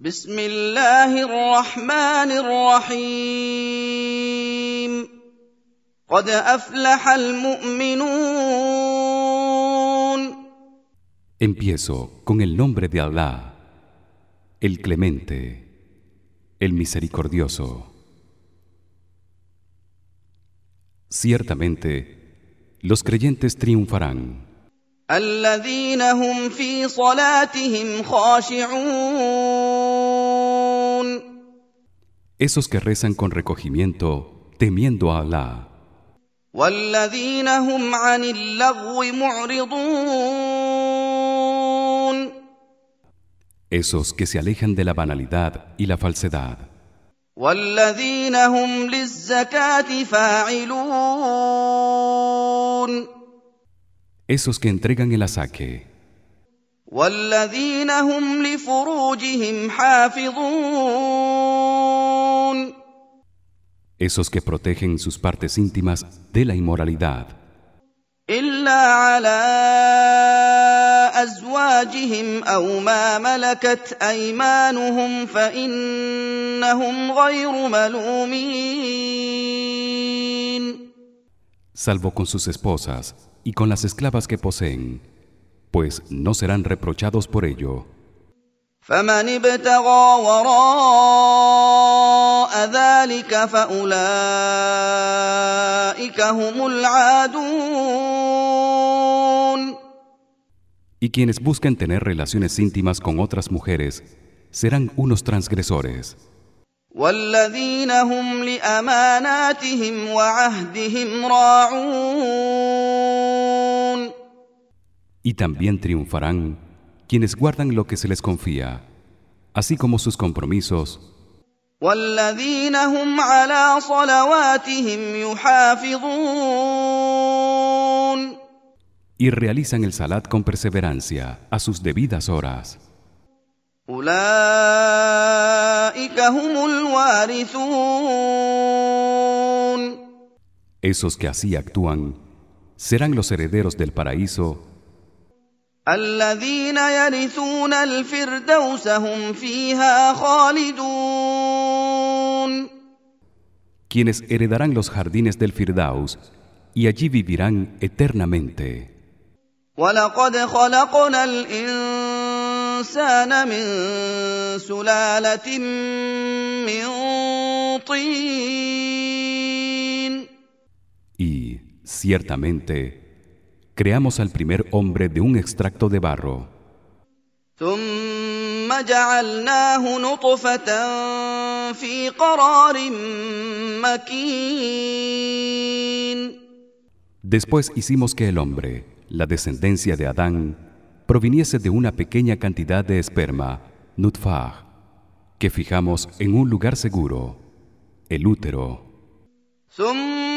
بسم الله الرحمن الرحيم قد افلح المؤمنون Empiezo con el nombre de Allah, el Clemente, el Misericordioso. Ciertamente, los creyentes triunfarán. الذين هم في صلاتهم خاشعون esos que rezan con recogimiento, temiendo a Alá. Esos que se alejan de la banalidad y la falsedad. Esos que entregan el asaque Esos que protegen sus partes íntimas de la inmoralidad. الا على ازواجهم او ما ملكت ايمانهم فانهم غير ملومين salvo con sus esposas y con las esclavas que poseen, pues no serán reprochados por ello. فمن ابتغى وراء ذلك فاولئك هم العادون Y quienes buscan tener relaciones íntimas con otras mujeres serán unos transgresores. والذين هم لاماناتهم وعهدهم راعون Y también triunfarán quienes guardan lo que se les confía, así como sus compromisos, والذين هم على صلواتهم يحافظون y realizan el salat con perseverancia a sus debidas horas. اولئك هم الوارثون Esos que así actúan serán los herederos del paraíso الذين يرثون الفردوس هم فيها خالدون quienes heredarán los jardines del Firdaus y allí vivirán eternamente. ولقد خلقنا الانسان من سلاله من طين Y ciertamente creamos al primer hombre de un extracto de barro, ثم جعلناه نطفه في قرار مكين después hicimos que el hombre, la descendencia de Adán, proviniese de una pequeña cantidad de esperma, nutfah, que fijamos en un lugar seguro, el útero. ثم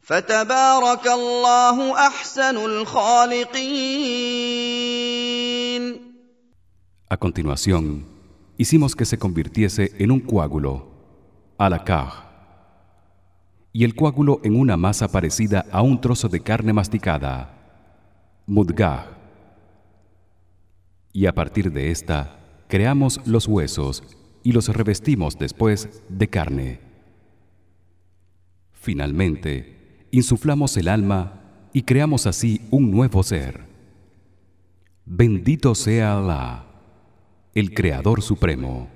فتبارك الله احسن الخالقين A continuación, hicimos que se convirtiese en un coágulo, alakaj, y el coágulo en una masa parecida a un trozo de carne masticada, mudgah. Y a partir de esta creamos los huesos y los revestimos después de carne. Finalmente, insuflamos el alma y creamos así un nuevo ser. Bendito sea Allah, el creador supremo.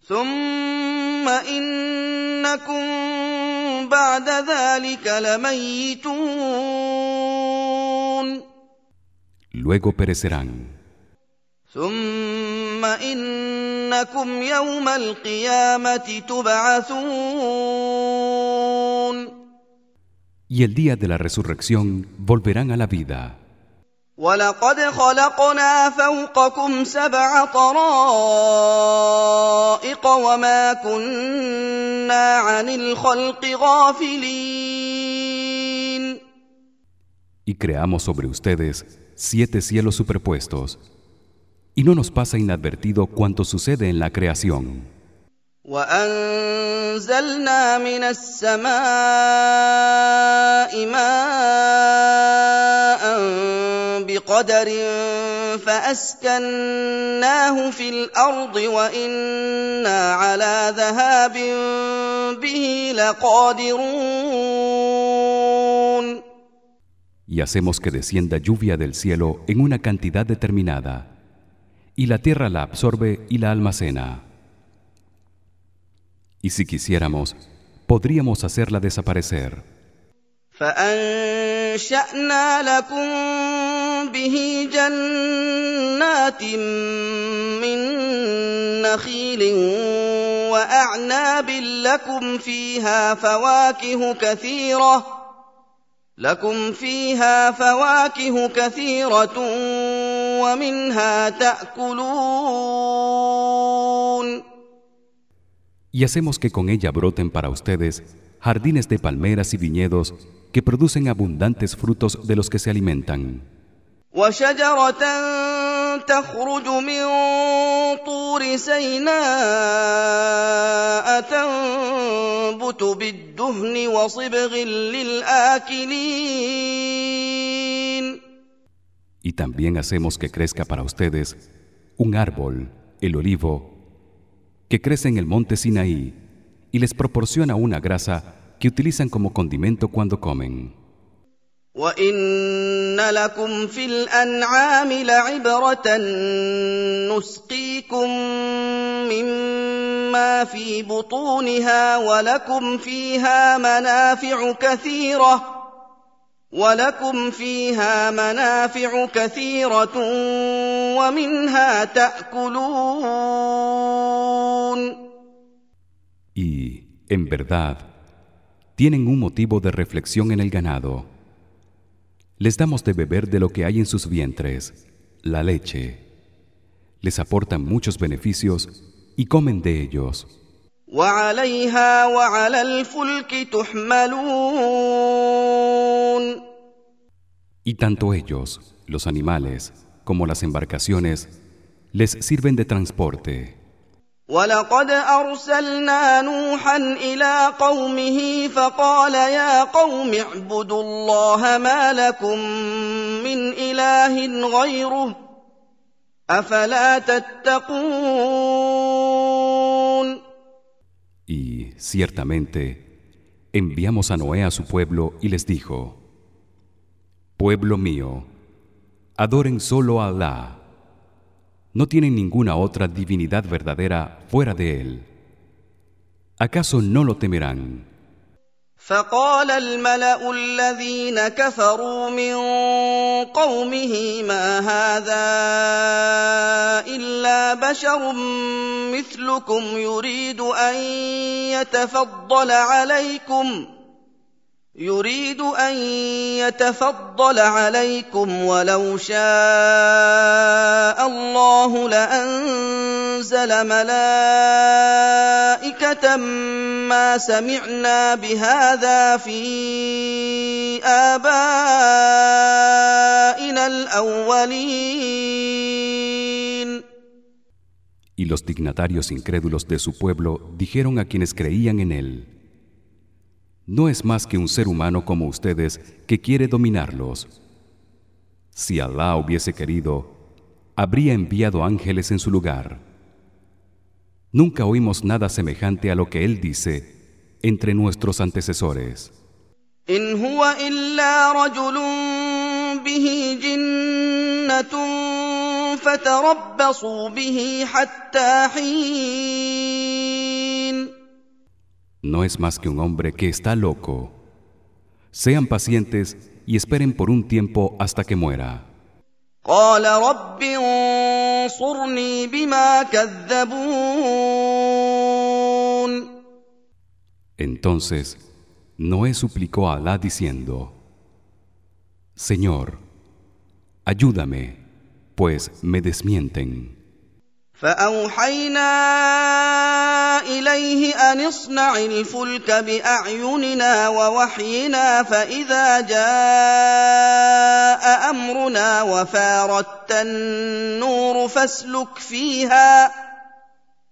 Summa innakum ba'da dhalika lamaytun. Luego perecerán. Summa innakum yawma al-qiyamati tub'athun Y el día de la resurrección volverán a la vida. ولقد خلقنا فوقكم سبع طرائق وما كنا عن الخلق غافلين Y creamos sobre ustedes siete cielos superpuestos y no nos pasa inadvertido cuanto sucede en la creación. وانزلنا من السماء ماء بقدر فاسكناه في الارض وانا على ذهاب به لقادرون Y hacemos que descienda lluvia del cielo en una cantidad determinada y la tierra la absorbe y la almacena. Y si quisiéramos, podríamos hacerla desaparecer. فانشانا لكم به جنات من نخيل واعناب لكم فيها فواكه كثيره لكم فيها فواكه كثيره ومنها تاكلون Y hacemos que con ella broten para ustedes jardines de palmeras y viñedos que producen abundantes frutos de los que se alimentan. وشجرة تخرج من طور سيناء تنبت بالدهن وصبغ للآكلين Y también hacemos que crezca para ustedes un árbol, el olivo, que crece en el monte Sinaí y les proporciona una grasa que utilizan como condimento cuando comen. وإن لكم في الأنعام لعبرة نسقيكم مما في بطونها ولكم فيها منافع كثيرة ولكم فيها منافع كثيرة ومنها تأكلون Y, en verdad, tienen un motivo de reflexión en el ganado. Les damos de beber de lo que hay en sus vientres, la leche. Les aportan muchos beneficios y comen de ellos. وعليها وعلى الفلك تحملون Y tanto ellos, los animales, como las embarcaciones, les sirven de transporte. ولقد ارسلنا نوحا إلى قومه فقال يا قوم اعبدوا الله ما لكم من اله غيره افلا تتقون ciertamente enviamos a Noé a su pueblo y les dijo: Pueblo mío, adoren solo a Alá. No tienen ninguna otra divinidad verdadera fuera de él. ¿Acaso no lo temerán? فقال الملأ الذين كفروا من قومه ما هذا إلا بشر مثلكم يريد أن يتفضل عليكم يريد أن يتفضل عليكم ولو شاء الله لانزل ملائكه ما سمعنا بهذا في ابائنا الاولين Y los dignatarios incrédulos de su pueblo dijeron a quienes creían en él: No es más que un ser humano como ustedes que quiere dominarlos. Si Alá hubiese querido, habría enviado ángeles en su lugar. Nunca oímos nada semejante a lo que él dice entre nuestros antecesores. No es más que un hombre que está loco. Sean pacientes y esperen por un tiempo hasta que muera. قال رب انصرني بما كذبون Entonces Noé suplicó a Alá diciendo: Señor, ayúdame pues me desmienten فأوحينا إليه أن اصنع الفلك بأعيننا ووحينا فإذا جاء أمرنا وفاردت النور فاسلك فيها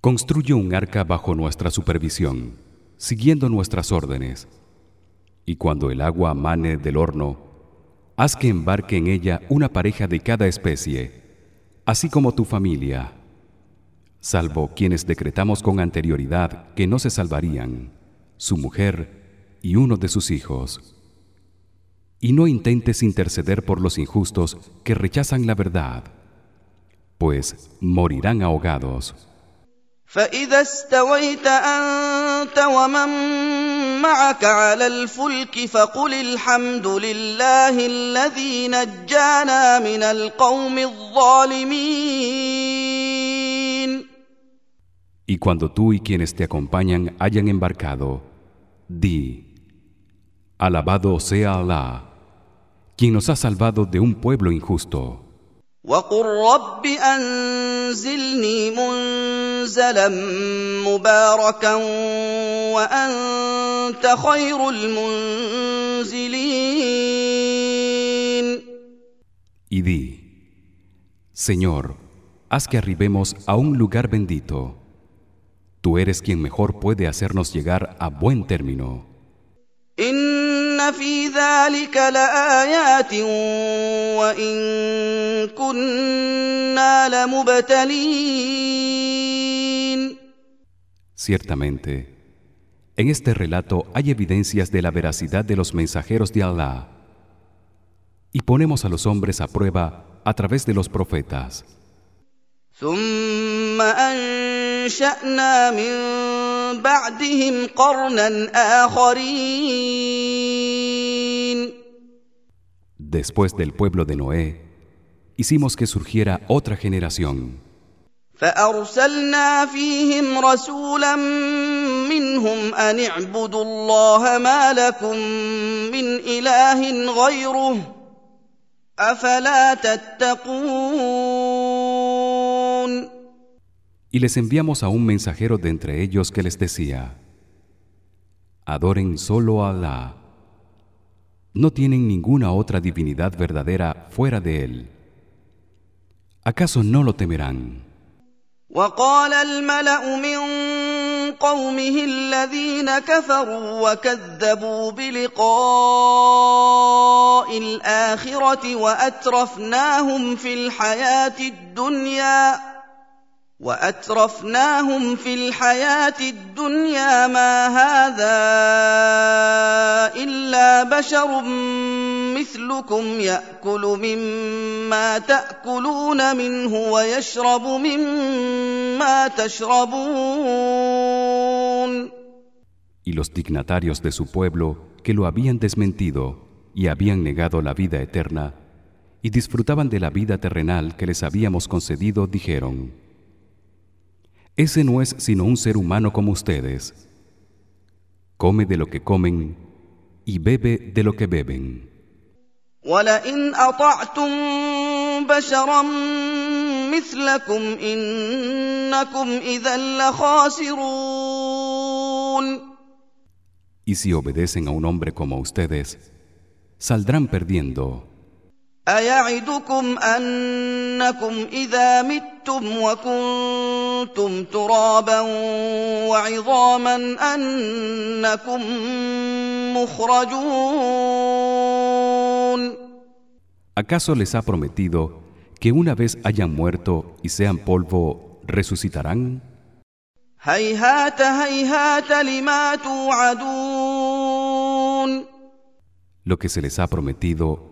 Construye un arca bajo nuestra supervisión, siguiendo nuestras órdenes. Y cuando el agua mane del horno, haz que embarque en ella una pareja de cada especie, así como tu familia, salvo quienes decretamos con anterioridad que no se salvarían, su mujer y uno de sus hijos. Y no intentes interceder por los injustos que rechazan la verdad, pues morirán ahogados. فإذا استويت أنت ومن معك على الفلك فقل الحمد لله الذي نجانا من القوم الظالمين Y cuando tú y quienes te acompañan hayan embarcado, di: Alabado sea Allah, quien nos ha salvado de un pueblo injusto. وقل رب أنزلني منزلا مباركا وأنت خير المنزلين Y di: Señor, haz que arribemos a un lugar bendito. Tú eres quien mejor puede hacernos llegar a buen término. إن في ذلك لآيات وإن كنا لمبتلين Ciertamente, en este relato hay evidencias de la veracidad de los mensajeros de Allah y ponemos a los hombres a prueba a través de los profetas. ثم أنشأنا من بعدهم قرنا آخرين. Después del pueblo de Noé, hicimos que surgiera otra generación. فأرسلنا فيهم رسولا منهم أن اعبدوا الله ما لكم من إله غيره. أفلا تتقون؟ Y les enviamos a un mensajero de entre ellos que les decía: Adoren solo a Allah. No tienen ninguna otra divinidad verdadera fuera de él. ¿Acaso no lo temerán? وقال الملا من قومه الذين كفروا وكذبوا بلقاء الاخره واترفناهم في الحياه الدنيا واترفناهم في الحياه الدنيا ما هذا الا بشر مثلكم ياكل مما تاكلون منه ويشرب مما تشربون Y los dignatarios de su pueblo que lo habían desmentido y habían negado la vida eterna y disfrutaban de la vida terrenal que les habíamos concedido dijeron Ese no es sino un ser humano como ustedes. Come de lo que comen y bebe de lo que beben. ولئن اطعتم بشرا مثلكم انكم اذا لخاسرون Y si obedecen a un hombre como ustedes, saldrán perdiendo. ايعدكم انكم اذا متم وكنتم ترابا وعظاما انكم مخرجون ¿Acaso les ha prometido que una vez hayan muerto y sean polvo, resucitarán? هيهات هيهات لما توعدون Lo que se les ha prometido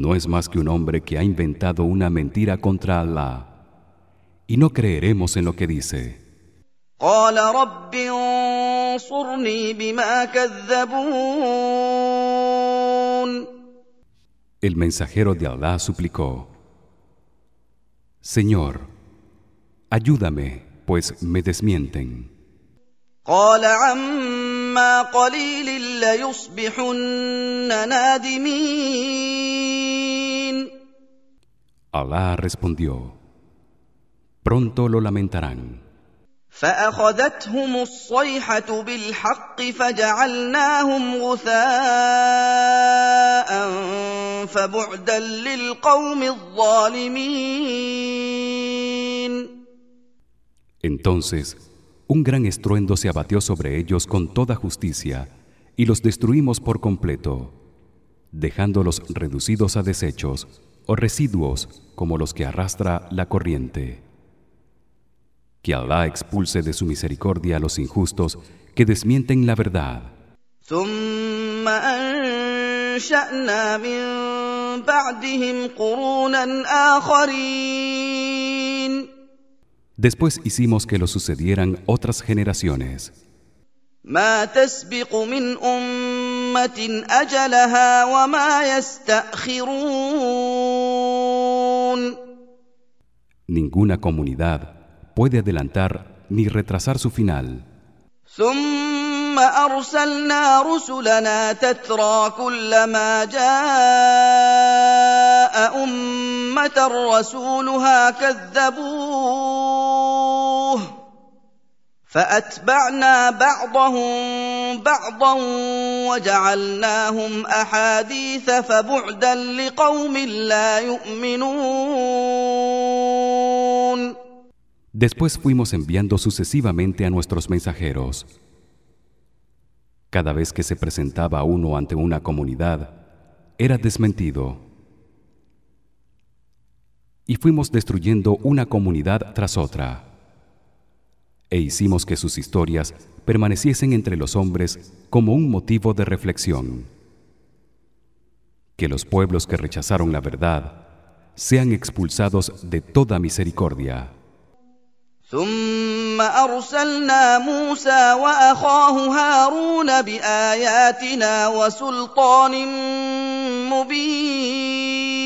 no es más que un hombre que ha inventado una mentira contra Allah y no creeremos en lo que dice. El mensajero de Allah suplicó Señor ayúdame pues me desmienten. Allah respondió: Pronto lo lamentarán. فاخذتهم الصيحه بالحق فجعلناهم غثاء فبعدا للقوم الظالمين Entonces, un gran estruendo se abatió sobre ellos con toda justicia y los destruimos por completo, dejándolos reducidos a desechos o residuos como los que arrastra la corriente. Que Alá expulse de su misericordia a los injustos que desmienten la verdad. Después hicimos que lo sucedieran otras generaciones. أمة أجلها وما يستأخرون Ninguna comunidad puede adelantar ni retrasar su final. ثم ارسلنا رسلنا تترى كلما جاء امه رسولها كذبوه فاتبعنا بعضهم بعضا وجعلناهم احاديث فبعدا لقوم لا يؤمنون Después fuimos enviando sucesivamente a nuestros mensajeros. Cada vez que se presentaba uno ante una comunidad, era desmentido. Y fuimos destruyendo una comunidad tras otra. E hicimos que sus historias permaneciesen entre los hombres como un motivo de reflexión. Que los pueblos que rechazaron la verdad sean expulsados de toda misericordia. ثم ارسلنا موسى واخاه هارون باياتنا وسلطان مبين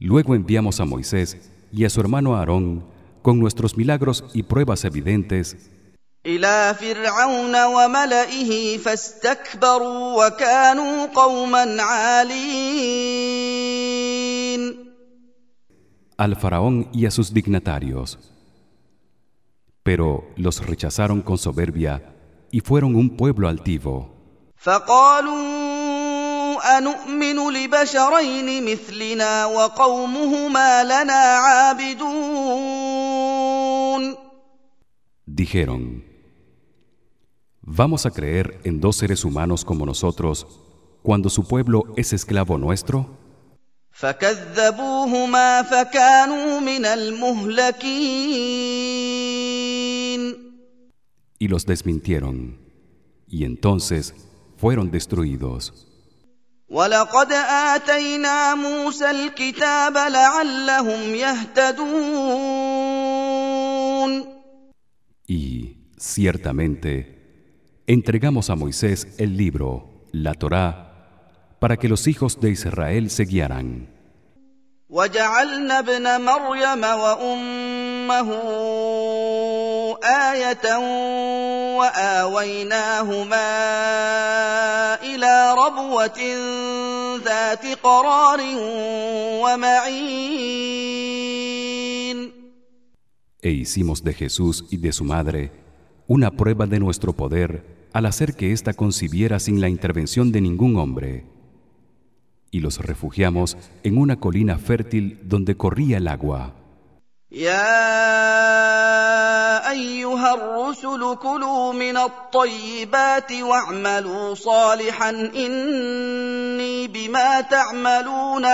Luego enviamos a Moisés y a su hermano Aarón con nuestros milagros y pruebas evidentes الى فرعون وملئه فاستكبروا وكانوا قوما عالين al faraón y a sus dignatarios. Pero los rechazaron con soberbia y fueron un pueblo altivo. فقالوا انومن لبشرين مثلنا وقومهما لنا عابدون Dijeron: ¿Vamos a creer en dos seres humanos como nosotros cuando su pueblo es esclavo nuestro? فكذبوهما فكانوا من المهلكين Y los desmintieron, y entonces fueron destruidos. ولقد اتينا موسى الكتاب لعلهم يهتدون ciertamente entregamos a Moisés el libro, la Torá, para que los hijos de Israel se guiaran. وجعلنا ابن مريم وامه ايه واويناهما الى ربوه ذات قرار ومعين E hicimos de Jesús y de su madre una prueba de nuestro poder al hacer que ésta concibiera sin la intervención de ningún hombre y los refugiamos en una colina fértil donde corría el agua يا ايها الرسل كلوا من الطيبات واعملوا صالحا اني بما تعملون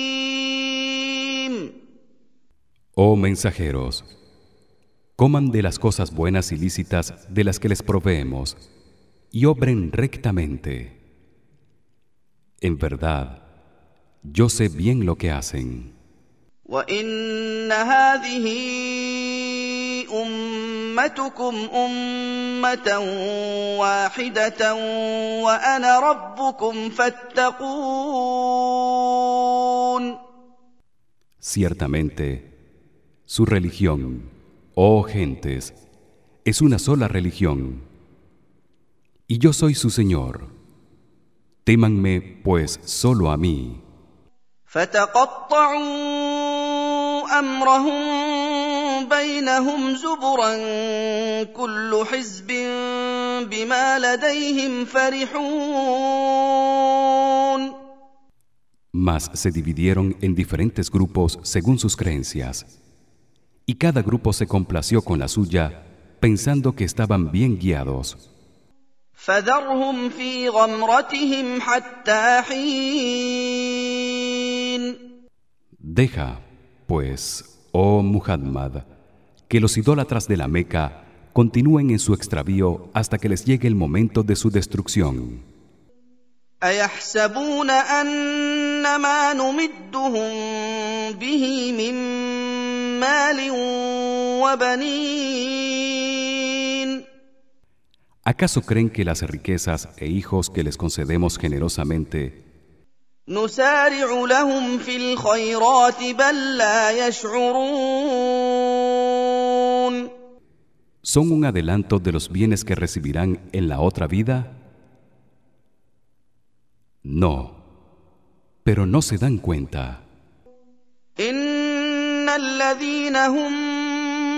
عليم Oh mensajeros coman de las cosas buenas y lícitas de las que les proveemos y obren rectamente. En verdad yo sé bien lo que hacen. Ciertamente, su religión oh gentes es una sola religión y yo soy su señor témanme pues solo a mí فتقطعوا امرهم بينهم زبرا كل حزب بما لديهم فرحون mas se dividieron en diferentes grupos según sus creencias y cada grupo se complació con la suya pensando que estaban bien guiados Deja, pues, oh Muhammad, que los idólatras de la Meca continúen en su extravío hasta que les llegue el momento de su destrucción. ايحسبون ان ما نمدهم به من مال وبنين ¿Acaso creen que las riquezas e hijos que les concedemos generosamente نسارع لهم في الخيرات بل لا يشعرون son un adelanto de los bienes que recibirán en la otra vida? No, pero no se dan cuenta. ان الذين هم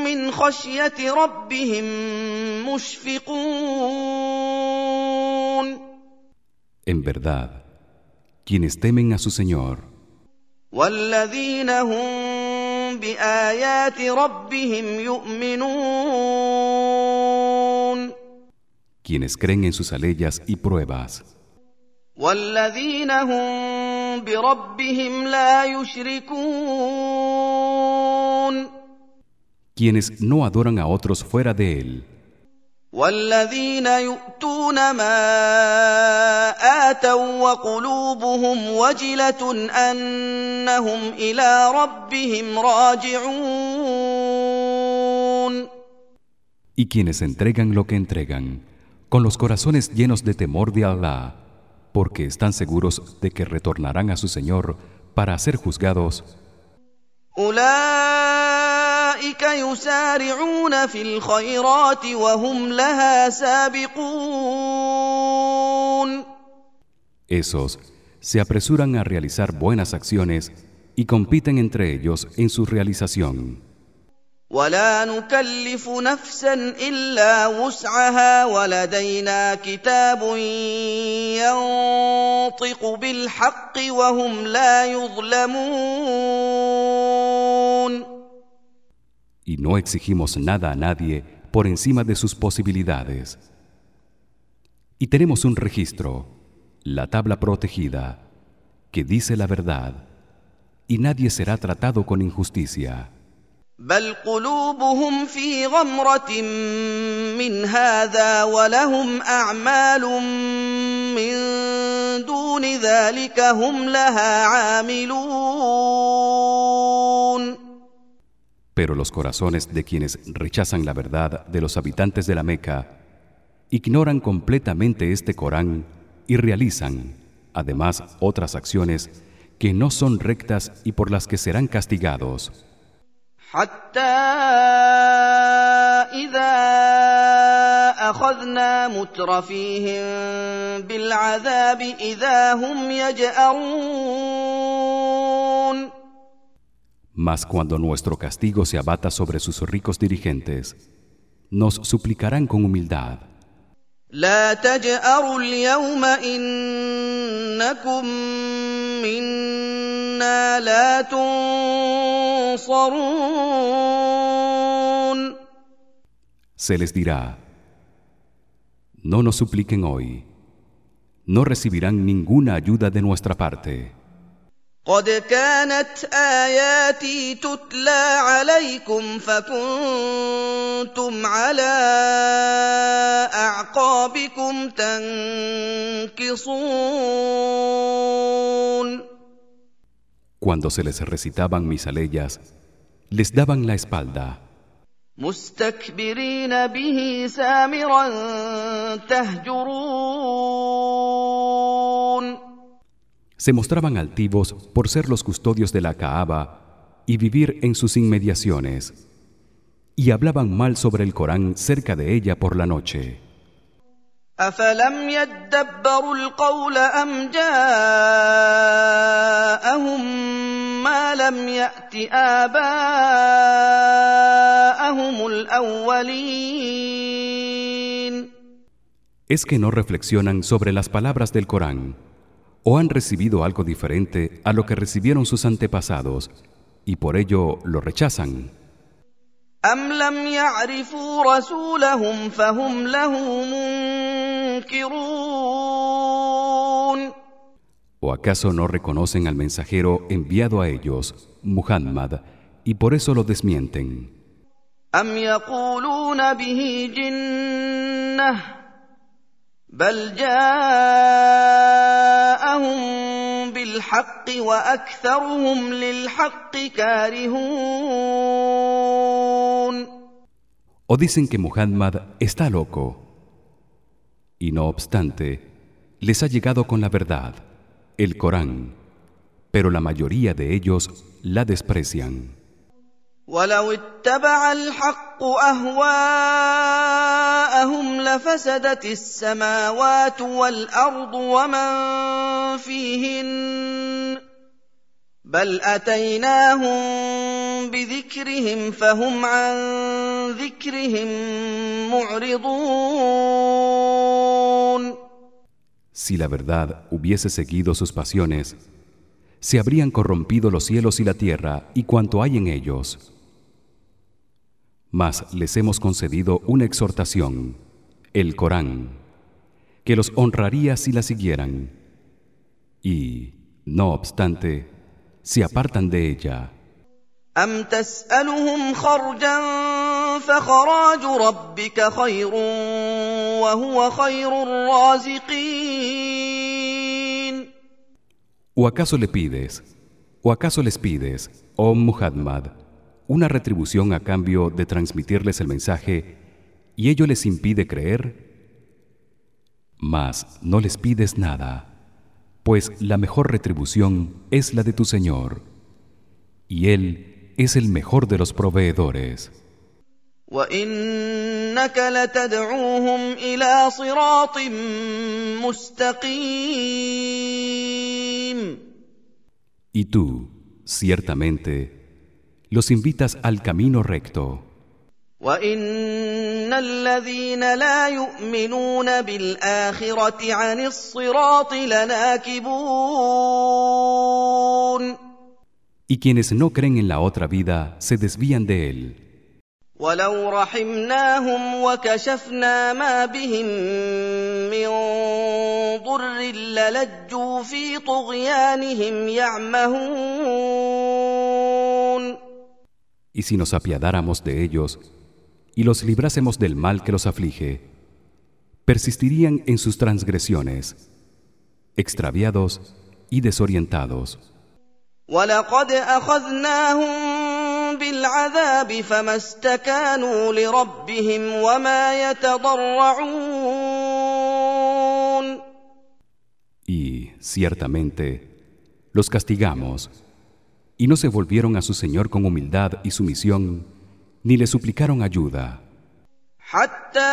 من خشيه ربهم مشفقون En verdad, quienes temen a su Señor والذين هم بايات ربهم يؤمنون quienes creen en sus aleyas y pruebas والذين هم بربهم لا يشركون quienes no adoran a otros fuera de él والذين يؤتون ما اتوا وقلوبهم وجله انهم الى ربهم راجعون y quienes entregan lo que entregan con los corazones llenos de temor de Allah porque están seguros de que retornarán a su Señor para ser juzgados اولئك يسارعون في الخيرات وهم لها سابقون esos se apresuran a realizar buenas acciones y compiten entre ellos en su realización ولا نكلف نفسا الا وسعها ولدينا كتاب ينطق بالحق وهم لا يظلمون y no exigimos nada a nadie por encima de sus posibilidades y tenemos un registro la tabla protegida que dice la verdad y nadie será tratado con injusticia بل قلوبهم في غمره من هذا ولهم اعمال من دون ذلك هم لها عاملون pero los corazones de quienes rechazan la verdad de los habitantes de la Meca ignoran completamente este Corán y realizan además otras acciones que no son rectas y por las que serán castigados حتى اذا اخذنا مترفيهم بالعذاب اذا هم يجارون mas cuando nuestro castigo se abata sobre sus ricos dirigentes nos suplicarán con humildad لا تجأروا اليوم إنكم منا لا تنصرون Se les dirá No nos supliquen hoy no recibirán ninguna ayuda de nuestra parte قد كانت اياتي تتلى عليكم فكنتم على اعقابكم تنكصون cuando se les recitaban mis aleyas les daban la espalda. se mostraban altivos por ser los custodios de la Kaaba y vivir en sus inmediaciones y hablaban mal sobre el Corán cerca de ella por la noche. أفلم يدبروا القول أم جاءهم ما لم يأت آباءهم الأولين ¿Es que no reflexionan sobre las palabras del Corán o han recibido algo diferente a lo que recibieron sus antepasados y por ello lo rechazan أم لم يعرفوا رسولهم فهم له منكرون ¿O acaso no reconocen al mensajero enviado a ellos, Muhammad, y por eso lo desmienten? ¿O dicen que Muhammad está loco? Y no obstante, les ha llegado con la verdad, el Corán, pero la mayoría de ellos la desprecian. ولو اتبع الحق اهواءهم لفسدت السماوات والارض ومن فيهن بل اتيناهم بذكرهم فهم عن ذكرهم معرضون si la verdad hubiese seguido sus pasiones, se habrían corrompido los cielos y la tierra y cuanto hay en ellos. Mas les hemos concedido una exhortación, el Corán, que los honraría si la siguieran. Y, no obstante, se apartan de ella. أم تسألهم خرجا فخراج ربك خير وهو خير الرازقين ¿O acaso le pides, o acaso les pides, oh Muhammad, una retribución a cambio de transmitirles el mensaje y ello les impide creer? Mas no les pides nada, pues la mejor retribución es la de tu Señor, y él es el mejor de los proveedores. وإنك لتدعوهم إلى صراط مستقيم Y tú, ciertamente, los invitas al camino recto. وإن الذين لا يؤمنون بالآخرة عن الصراط لناكبون Y quienes no creen en la otra vida se desvían de él. ولو رحمناهم وكشفنا ما بهم من ضر للجوا في طغيانهم يعمهون Y si nos apiadáramos de ellos y los librásemos del mal que los aflige, persistirían en sus transgresiones, extraviados y desorientados. ولقد أخذناهم بالعذاب فما استكانوا لربهم وما يتضرعون Y ciertamente los castigamos y no se volvieron a su Señor con humildad y sumisión ni le suplicaron ayuda حتى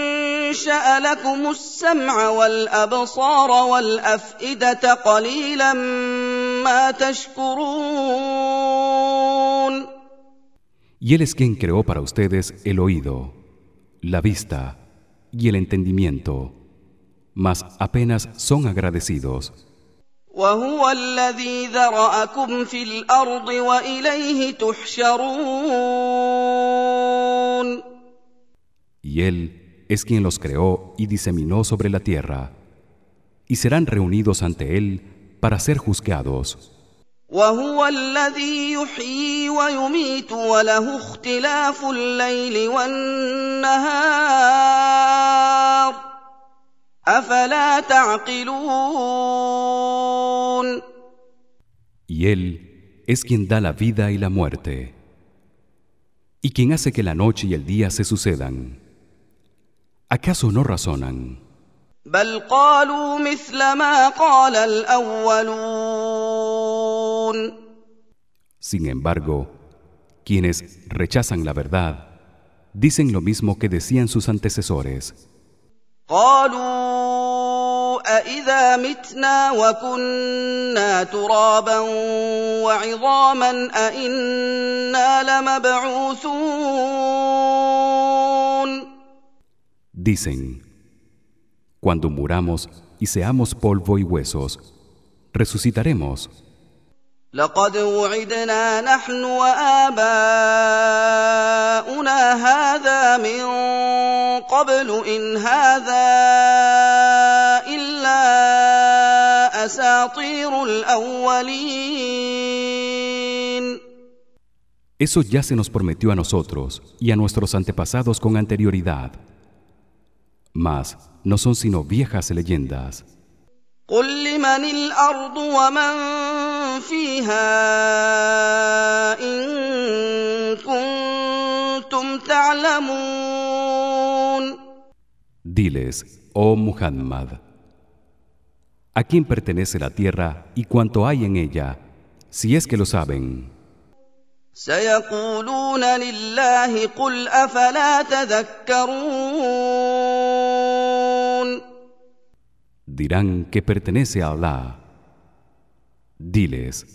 انشا لكم السمع والابصار والافئده قليلا ما تشكرون Y él es quien creó para ustedes el oído, la vista y el entendimiento, mas apenas son agradecidos. وهو الذي ذرأكم في الأرض وإليه تحشرون Y él es quien los creó y diseminó sobre la tierra, y serán reunidos ante él para ser juzgados. وهو الذي يحيي ويميت وله اختلاف الليل والنهار أفلا تعقلون Y él es quien da la vida y la muerte, y quien hace que la noche y el día se sucedan. ¿Acaso no razonan? بل قالوا مثل ما قال الأولون Sin embargo, quienes rechazan la verdad dicen lo mismo que decían sus antecesores. قالوا أإذا متنا وكنا ترابا وعظاما أإنا لمبعوثون Dicen: Cuando muramos y seamos polvo y huesos, resucitaremos. لقد وعدنا نحن وآباؤنا هذا من قبل إن هذا إلا أساطير الأولين Eso ya se nos prometió a nosotros y a nuestros antepasados con anterioridad. Mas no son sino viejas leyendas. قل لمن الأرض ومن فيها إن كنتم تعلمون Diles, oh Muhammad, ¿a quién pertenece la tierra y cuánto hay en ella, si es que lo saben? سيقولون لله قل أفلا تذكرون Dirán que pertenece a Allah. Diles,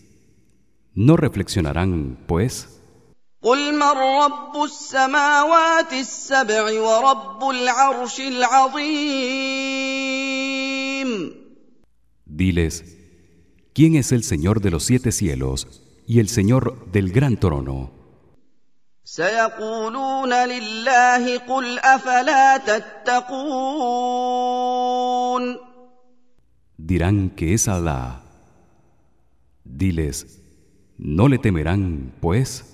¿no reflexionarán, pues? قل من رب السماوات السبع ورب العرش العظيم Diles, ¿quién es el Señor de los siete cielos y el Señor del gran trono? سيقولون لله قل أفلا تتقون Dirán que es Allah. Diles, ¿no le temerán, pues?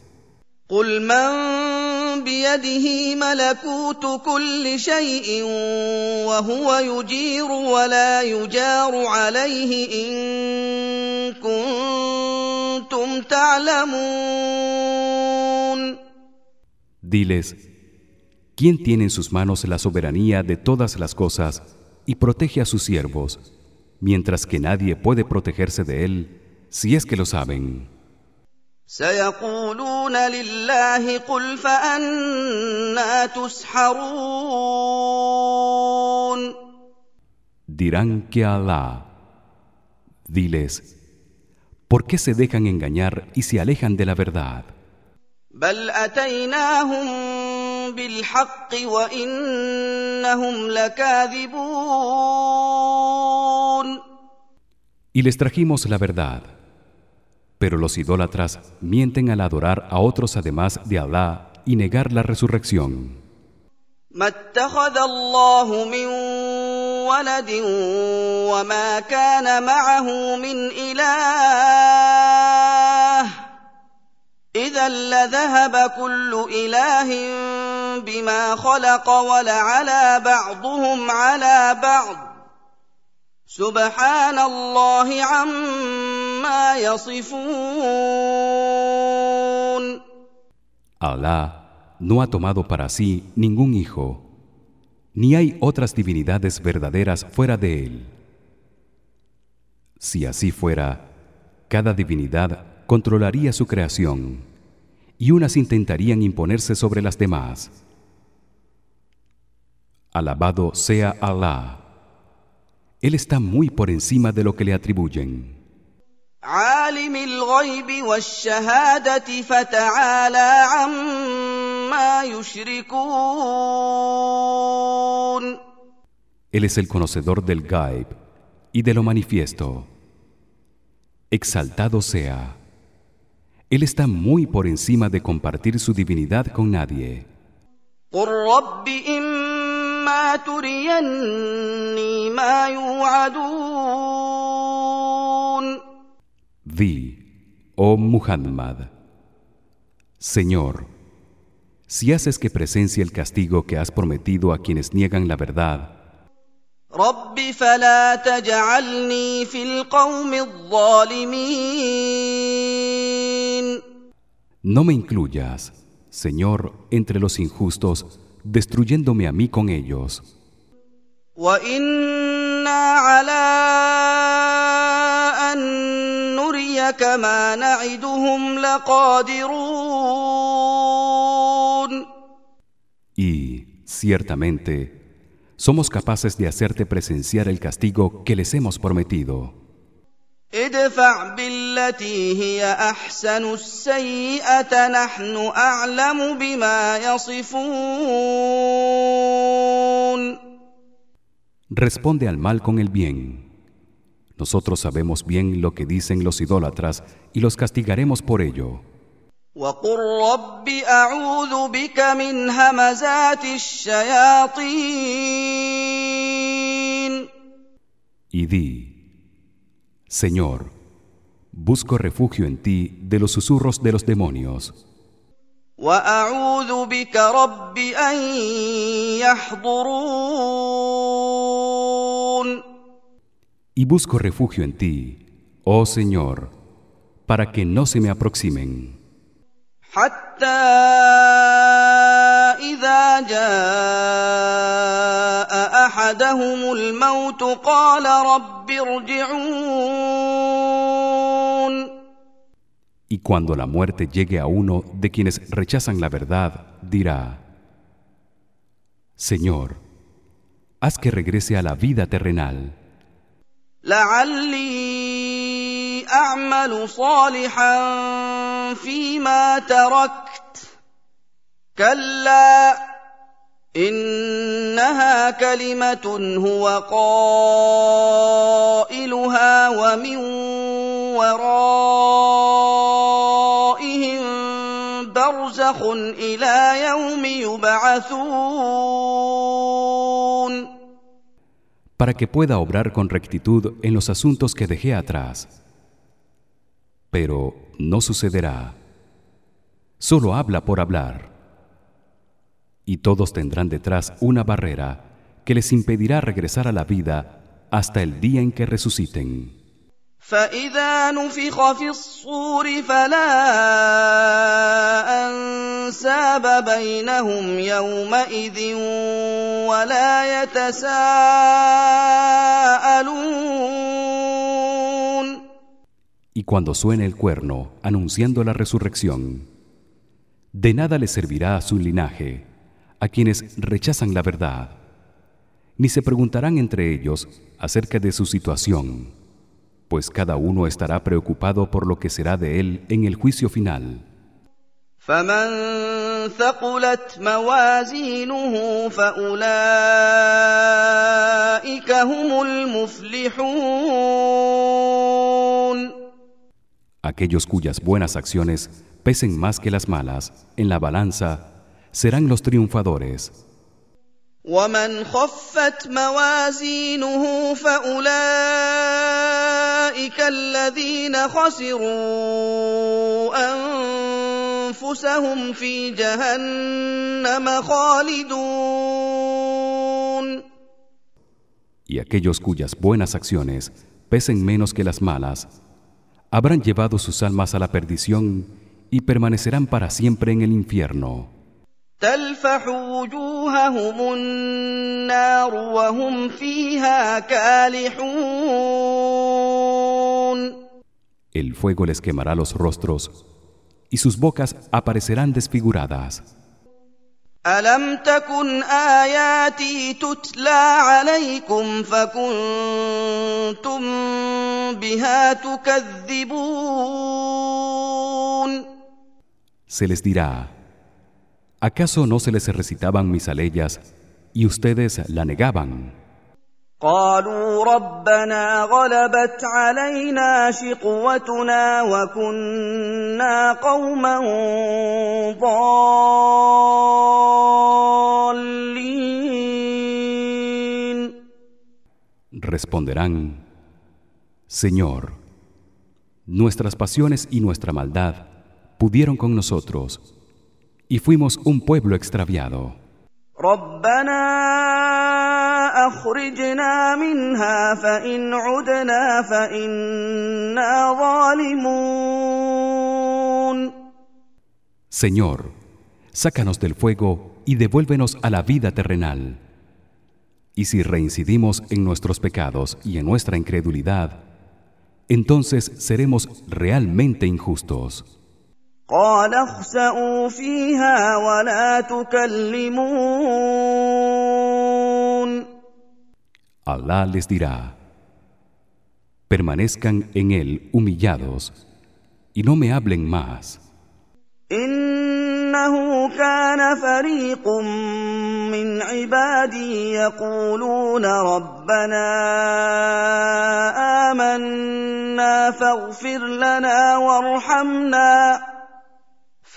قل من بيده ملكوت كل شيء وهو يجير ولا يجار عليه إن كنتم تعلمون Diles, ¿quién tiene en sus manos la soberanía de todas las cosas y protege a sus siervos, mientras que nadie puede protegerse de él si es que lo saben. Dirán que Alá. Diles, ¿por qué se dejan engañar y se alejan de la verdad? بل أتيناهم بالحق وإنهم لكاذبون Y les trajimos la verdad. Pero los idólatras mienten al adorar a otros además de Allah y negar la resurrección. ما اتخذ الله من ولد وما كان معه من إله إذا لذهب كل إله بما خلق ولعلى بعضهم على بعض سبحان الله عما يصفون Allah no ha tomado para sí ningún hijo, ni hay otras divinidades verdaderas fuera de él. Si así fuera, cada divinidad controlaría su creación y unas intentarían imponerse sobre las demás. Alabado sea Allah. Él está muy por encima de lo que le atribuyen. Él es el conocedor del gaib y de lo manifiesto. Exaltado sea él está muy por encima de compartir su divinidad con nadie. Di, oh Muhammad, Señor, si haces que presencie el castigo que has prometido a quienes niegan la verdad, no me incluyas, Señor, entre los injustos, destruyéndome a mí con ellos. Y, ciertamente, somos capaces de hacerte presenciar el castigo que les hemos prometido. ادفع بالتي هي أحسن السيئة نحن أعلم بما يصفون Responde al mal con el bien. Nosotros sabemos bien lo que dicen los idólatras y los castigaremos por ello. وقل رب أعوذ بك من همزات الشياطين Y di, Señor, busco refugio en ti de los susurros de los demonios وأعوذ بك رب أن يحضرون y busco refugio en ti, oh Señor, para que no se me aproximen. حتى أحدهم الموت قال رب ارجعون Y cuando la muerte llegue a uno de quienes rechazan la verdad, dirá: Señor, haz que regrese a la vida terrenal. لعلي أعمل صالحا فيما تركت كلا إنها كلمة هو قائلها ومن ورائهم برزخ إلى يوم يبعثون para que pueda obrar con rectitud en los asuntos que dejé atrás. Pero no sucederá. Solo habla por hablar. Y todos tendrán detrás una barrera que les impedirá regresar a la vida hasta el día en que resuciten. فإذا نفخ في الصور فلا أنساب بينهم يومئذ ولا يتساءلون Y cuando suene el cuerno anunciando la resurrección, de nada les servirá a su linaje, a quienes rechazan la verdad ni se preguntarán entre ellos acerca de su situación pues cada uno estará preocupado por lo que será de él en el juicio final. aquellos cuyas buenas acciones pesen más que las malas en la balanza serán los triunfadores. ومن خفت موازينه فأولئك الذين خسروا أنفسهم في جهنم خالدون Y aquellos cuyas buenas acciones pesen menos que las malas habrán llevado sus almas a la perdición y permanecerán para siempre en el infierno. تلفح وجوههم النار وهم فيها كالحون el fuego les quemará los rostros y sus bocas aparecerán desfiguradas ألم تكن آياتي تتلى عليكم فكنتم بها تكذبون Se les dirá ¿Acaso no se les recitaban mis aleyas y ustedes la negaban? قالوا ربنا غلبت علينا شقوتنا وكنا قوما ضالين Responderán Señor nuestras pasiones y nuestra maldad pudieron con nosotros y fuimos un pueblo extraviado ربنا اخرجنا منها فان عدنا فانا ظالمون Señor sácanos del fuego y devuélvenos a la vida terrenal y si reincidimos en nuestros pecados y en nuestra incredulidad entonces seremos realmente injustos قال اخسئوا فيها ولا تكلمون. Alá les dirá permanezcan en él humillados y no me hablen más. إنه كان فريق من عبادي يقولون ربنا آمنا فاغفر لنا وارحمنا.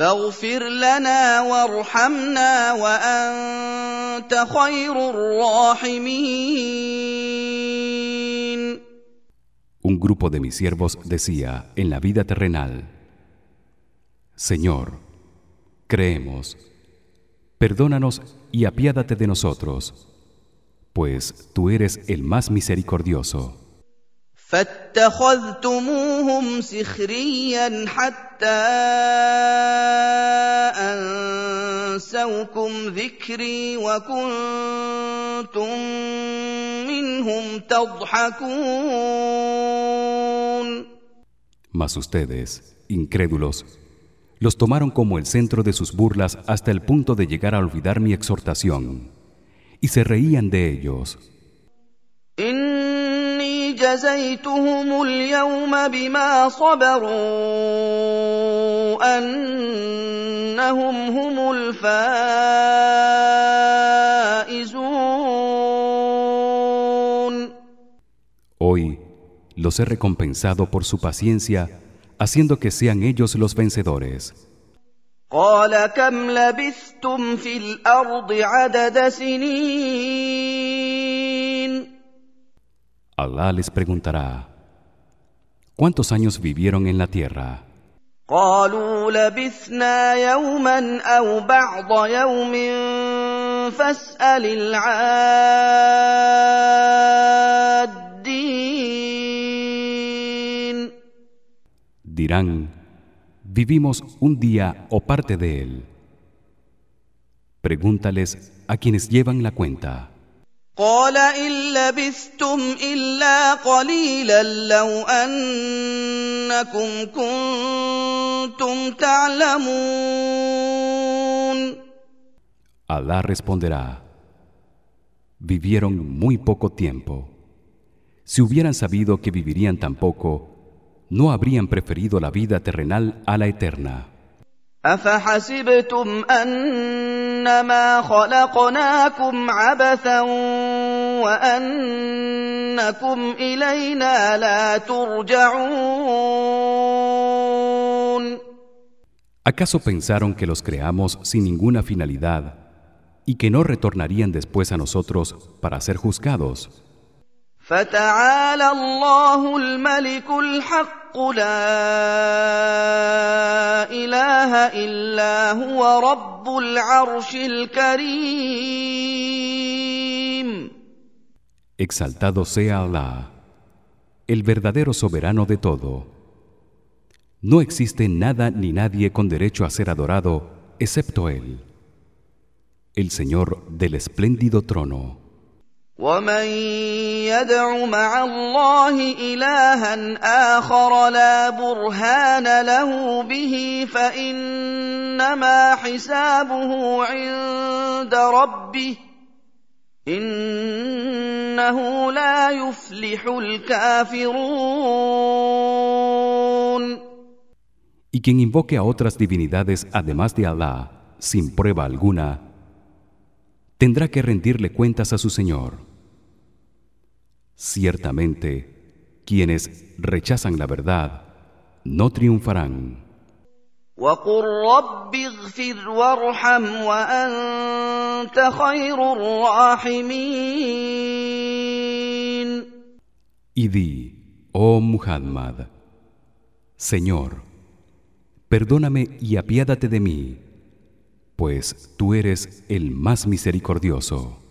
فاغفر لنا وارحمنا وانت خير الراحمين Un grupo de mis siervos decía en la vida terrenal Señor creemos perdónanos y apiádate de nosotros pues tú eres el más misericordioso فاتخذتموهم سخريا حتى انسوكم ذكري وكنتم منهم تضحكون Mas ustedes, incrédulos, los tomaron como el centro de sus burlas hasta el punto de llegar a olvidar mi exhortación y se reían de ellos. إني جزيتهم اليوم بما صبروا أنهم هم الفائزون Hoy los he recompensado por su paciencia, haciendo que sean ellos los vencedores. قال كم لبثتم في الأرض عدد سنين Alá les preguntará: ¿Cuántos años vivieron en la tierra? قالوا لبثنا يوما أو بعض يوم فاسأل العادين Dirán: Vivimos un día o parte de él. Pregúntales a quienes llevan la cuenta. قال إن لبثتم إلا قليلا لو أنكم كنتم تعلمون Alá responderá: Vivieron muy poco tiempo. Si hubieran sabido que vivirían tan poco, no habrían preferido la vida terrenal a la eterna. أفحسبتم أنما خلقناكم عبثا وأنكم إلينا لا ترجعون ¿Acaso pensaron que los creamos sin ninguna finalidad y que no retornarían después a nosotros para ser juzgados? فتعالى الله الملك الحق لا اله الا هو رب العرش الكريم Exaltado sea Alá, el verdadero soberano de todo. No existe nada ni nadie con derecho a ser adorado excepto él, el Señor del espléndido trono. ومن يدع مع الله الها اخر لا برهان له به فانما حسابه عند ربه انه لا يفلح الكافرون Y quien invoque a otras divinidades además de Allah sin prueba alguna tendrá que rendirle cuentas a su Señor. Ciertamente, quienes rechazan la verdad no triunfarán. Y di, oh Muhammad, Señor, perdóname y apiádate de mí, pues tú eres el más misericordioso.